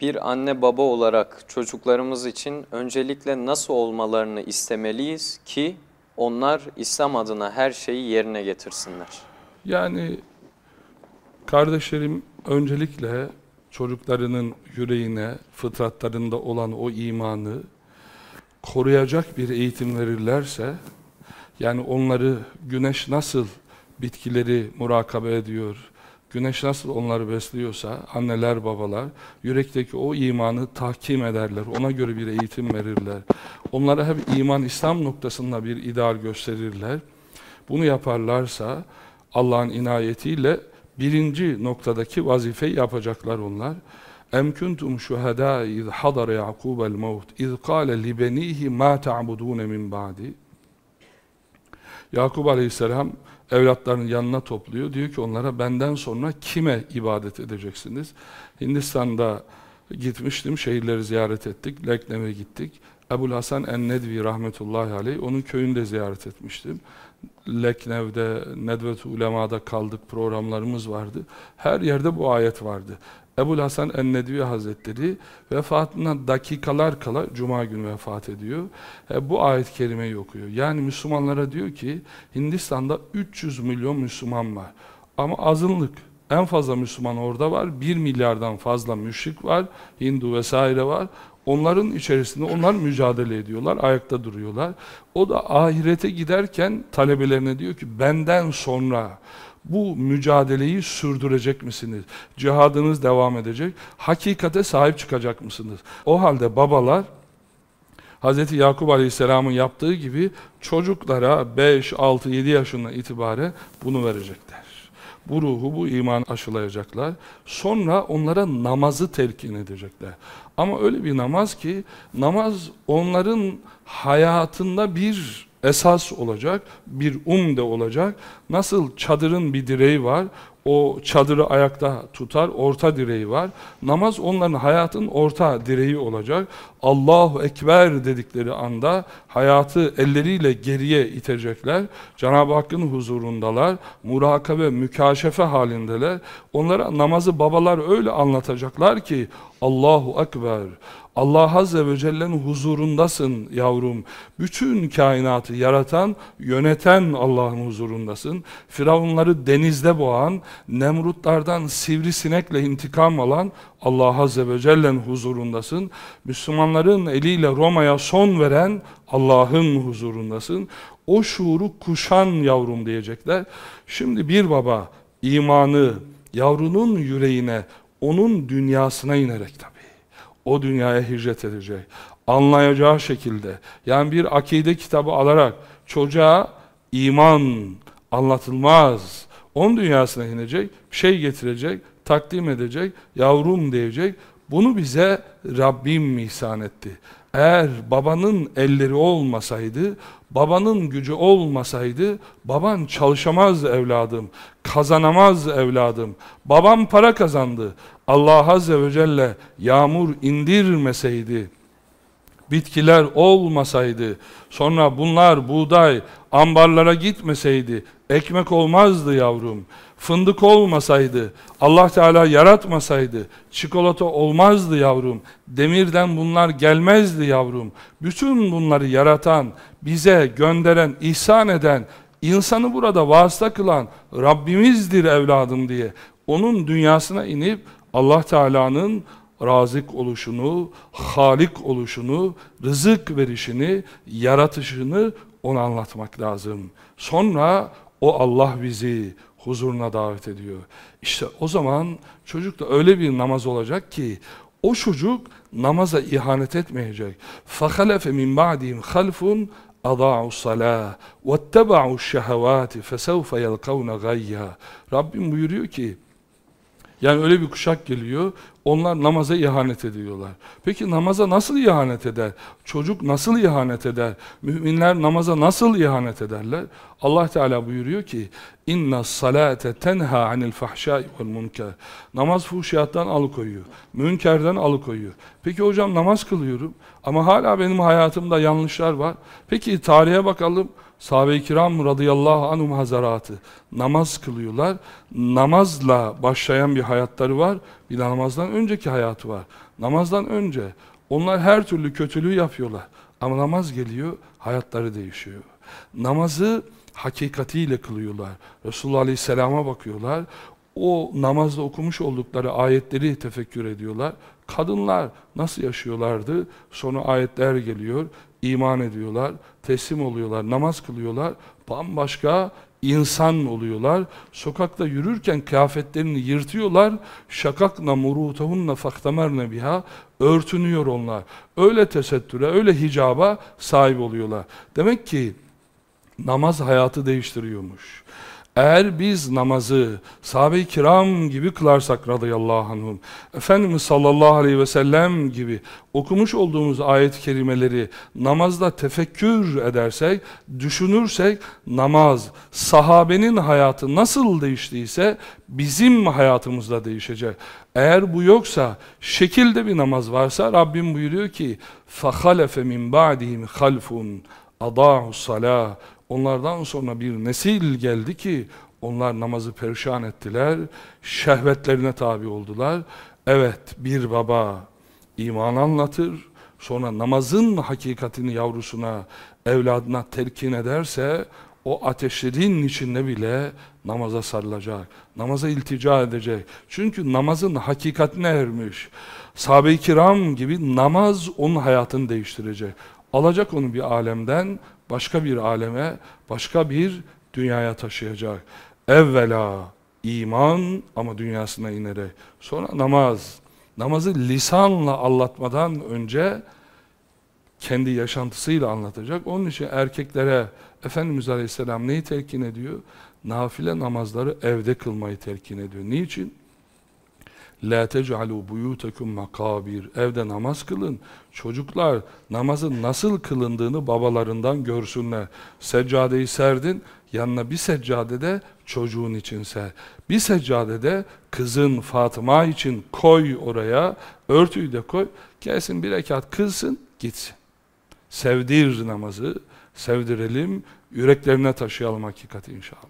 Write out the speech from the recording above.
Bir anne baba olarak çocuklarımız için öncelikle nasıl olmalarını istemeliyiz ki onlar İslam adına her şeyi yerine getirsinler. Yani kardeşlerim öncelikle çocuklarının yüreğine, fıtratlarında olan o imanı koruyacak bir eğitim verirlerse, yani onları güneş nasıl bitkileri murakabe ediyor, güneş nasıl onları besliyorsa, anneler babalar, yürekteki o imanı tahkim ederler, ona göre bir eğitim verirler. Onlara hep iman, İslam noktasında bir ideal gösterirler. Bunu yaparlarsa, Allah'ın inayetiyle birinci noktadaki vazifeyi yapacaklar onlar. Şuhada iz hadara Yaqub el maut iz qala li benihi ma ta'budun min ba'di. Yakub Aleyhisselam evlatlarının yanına topluyor. Diyor ki onlara benden sonra kime ibadet edeceksiniz? Hindistan'da gitmiştim, şehirleri ziyaret ettik. Leknev'e gittik. Ebul Hasan en-Nedvi rahmetullahi aleyh onun köyünde ziyaret etmiştim. Leknev'de, Nedvet-i Ulema'da kaldık, programlarımız vardı. Her yerde bu ayet vardı. Ebul Hasan en-Nedvi Hazretleri vefatına dakikalar kala Cuma günü vefat ediyor. E, bu ayet-i kerimeyi okuyor. Yani Müslümanlara diyor ki Hindistan'da 300 milyon Müslüman var. Ama azınlık. En fazla Müslüman orada var. 1 milyardan fazla müşrik var. Hindu vesaire var. Onların içerisinde onlar mücadele ediyorlar, ayakta duruyorlar. O da ahirete giderken talebelerine diyor ki benden sonra bu mücadeleyi sürdürecek misiniz? Cihadınız devam edecek. Hakikate sahip çıkacak mısınız? O halde babalar Hz. Yakup Aleyhisselam'ın yaptığı gibi çocuklara 5, 6, 7 yaşından itibaren bunu verecekler. Bu ruhu, bu iman aşılayacaklar. Sonra onlara namazı telkin edecekler. Ama öyle bir namaz ki, namaz onların hayatında bir esas olacak, bir umde olacak. Nasıl çadırın bir direği var, o çadırı ayakta tutar, orta direği var. Namaz onların hayatın orta direği olacak. Allahu Ekber dedikleri anda hayatı elleriyle geriye itecekler. Cenab-ı Hakk'ın huzurundalar. Murakabe, mükaşefe halindeler. Onlara namazı babalar öyle anlatacaklar ki Allahu Ekber. Allah Azze ve Celle'nin huzurundasın yavrum. Bütün kainatı yaratan, yöneten Allah'ın huzurundasın. Firavunları denizde boğan, Nemrutlardan sivrisinekle intikam alan Allah Azze ve Celle'nin huzurundasın. Müslümanların eliyle Roma'ya son veren Allah'ın huzurundasın. O şuuru kuşan yavrum diyecekler. Şimdi bir baba imanı yavrunun yüreğine, onun dünyasına inerek tabii o dünyaya hicret edecek. Anlayacağı şekilde. Yani bir akide kitabı alarak çocuğa iman anlatılmaz. Onun dünyasına inecek, şey getirecek, takdim edecek, yavrum diyecek. Bunu bize Rabbim ihsan etti. Eğer babanın elleri olmasaydı, babanın gücü olmasaydı, baban çalışamaz evladım, kazanamaz evladım. Babam para kazandı. Allah Azze ve Celle yağmur indirmeseydi, bitkiler olmasaydı, sonra bunlar buğday ambarlara gitmeseydi, ekmek olmazdı yavrum. Fındık olmasaydı, Allah Teala yaratmasaydı, çikolata olmazdı yavrum. Demirden bunlar gelmezdi yavrum. Bütün bunları yaratan, bize gönderen, ihsan eden, insanı burada vasıta kılan Rabbimizdir evladım diye onun dünyasına inip Allah Teala'nın razik oluşunu, halik oluşunu, rızık verişini, yaratışını ona anlatmak lazım. Sonra o Allah bizi huzuruna davet ediyor. İşte o zaman çocuk da öyle bir namaz olacak ki o çocuk namaza ihanet etmeyecek. فَخَلَفَ مِنْ بَعْدِهِمْ خَلْفٌ اَضَاعُوا الصَّلَاةِ وَاتَّبَعُوا الشَّهَوَاتِ فَسَوْفَ يَلْقَوْنَ غَيَّا Rabbim buyuruyor ki yani öyle bir kuşak geliyor, onlar namaza ihanet ediyorlar. Peki namaza nasıl ihanet eder? Çocuk nasıl ihanet eder? Müminler namaza nasıl ihanet ederler? Allah Teala buyuruyor ki, İnna salate tenha anil fahşai vel münker. Namaz fuhşiyattan alıkoyuyor. Münkerden alıkoyuyor. Peki hocam namaz kılıyorum ama hala benim hayatımda yanlışlar var. Peki tarihe bakalım. Sahabe-i kiram radıyallahu anhum hazaratı namaz kılıyorlar. Namazla başlayan bir hayatları var. Bir namazdan önceki hayatı var. Namazdan önce onlar her türlü kötülüğü yapıyorlar. Ama namaz geliyor, hayatları değişiyor. Namazı hakikatiyle kılıyorlar. Resulullah Aleyhisselam'a bakıyorlar. O namazda okumuş oldukları ayetleri tefekkür ediyorlar. Kadınlar nasıl yaşıyorlardı? Sonra ayetler geliyor, iman ediyorlar, teslim oluyorlar, namaz kılıyorlar. Bambaşka insan oluyorlar. Sokakta yürürken kıyafetlerini yırtıyorlar. Şakakna murutahunna faktamerne biha örtünüyor onlar. Öyle tesettüre, öyle hicaba sahip oluyorlar. Demek ki namaz hayatı değiştiriyormuş. Eğer biz namazı sahabe-i kiram gibi kılarsak radıyallahu anhum, Efendimiz sallallahu aleyhi ve sellem gibi okumuş olduğumuz ayet-i kerimeleri namazda tefekkür edersek, düşünürsek namaz, sahabenin hayatı nasıl değiştiyse bizim hayatımızda değişecek. Eğer bu yoksa, şekilde bir namaz varsa Rabbim buyuruyor ki فَخَلَفَ مِنْ بَعْدِهِمْ خَلْفٌ اَضَاعُ الصَّلَاةِ Onlardan sonra bir nesil geldi ki onlar namazı perişan ettiler, şehvetlerine tabi oldular. Evet bir baba iman anlatır, sonra namazın hakikatini yavrusuna, evladına telkin ederse o ateşlerin içinde bile namaza sarılacak, namaza iltica edecek. Çünkü namazın hakikatine ermiş. Sahabe-i kiram gibi namaz onun hayatını değiştirecek. Alacak onu bir alemden başka bir aleme, başka bir dünyaya taşıyacak. Evvela iman ama dünyasına inerek. Sonra namaz. Namazı lisanla anlatmadan önce kendi yaşantısıyla anlatacak. Onun için erkeklere Efendimiz Aleyhisselam neyi telkin ediyor? Nafile namazları evde kılmayı telkin ediyor. Niçin? La tec'alu buyutakum makabir. Evde namaz kılın. Çocuklar namazın nasıl kılındığını babalarından görsünler. Seccadeyi serdin, yanına bir seccadede çocuğun için ser. Bir seccadede kızın Fatıma için koy oraya, örtüyü de koy. Gelsin bir rekat kılsın, gitsin. Sevdir namazı, sevdirelim, yüreklerine taşıyalım hakikati inşallah.